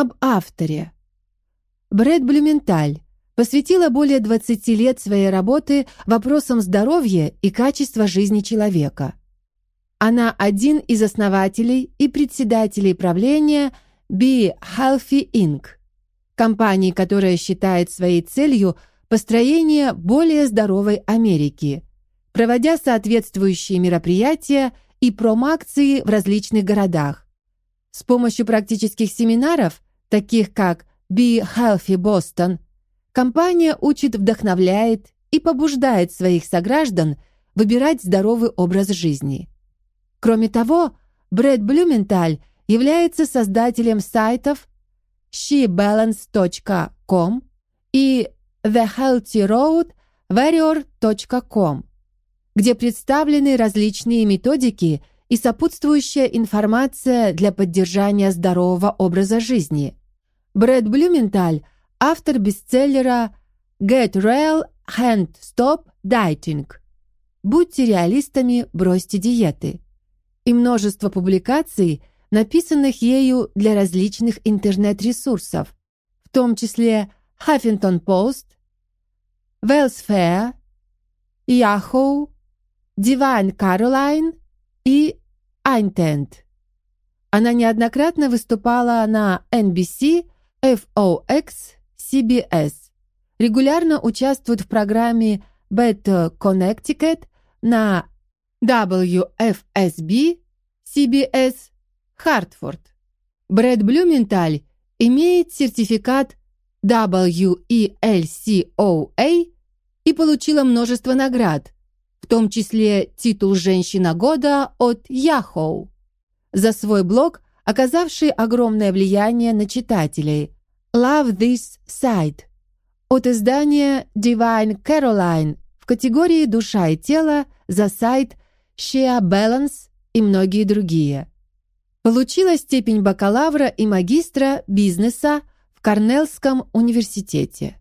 Об авторе. Брэд Блюменталь посвятила более 20 лет своей работы вопросам здоровья и качества жизни человека. Она один из основателей и председателей правления Be Healthy Inc., компании, которая считает своей целью построение более здоровой Америки, проводя соответствующие мероприятия и промоакции в различных городах. С помощью практических семинаров, таких как Be Healthy Boston, компания учит, вдохновляет и побуждает своих сограждан выбирать здоровый образ жизни. Кроме того, Брэд Блюменталь является создателем сайтов shebalance.com и thehealthyroadwarrior.com, где представлены различные методики и сопутствующая информация для поддержания здорового образа жизни. Брэд Блюменталь – автор бестселлера «Get Real Hand Stop Dieting» «Будьте реалистами, бросьте диеты» и множество публикаций, написанных ею для различных интернет-ресурсов, в том числе Huffington Post, Wells Fair, Yahoo, Divine Caroline и Eintent. Она неоднократно выступала на NBC, FOX, CBS. Регулярно участвует в программе Better Connecticut на WFSB, CBS, Хартфорд. Брэд Блюменталь имеет сертификат WELCOA и получила множество наград, в том числе титул «Женщина года» от Yahoo, за свой блог, оказавший огромное влияние на читателей «Love This Side» от издания Divine Caroline в категории «Душа и тело» за сайт Shea Balance и многие другие. Получила степень бакалавра и магистра бизнеса в Корнеллском университете.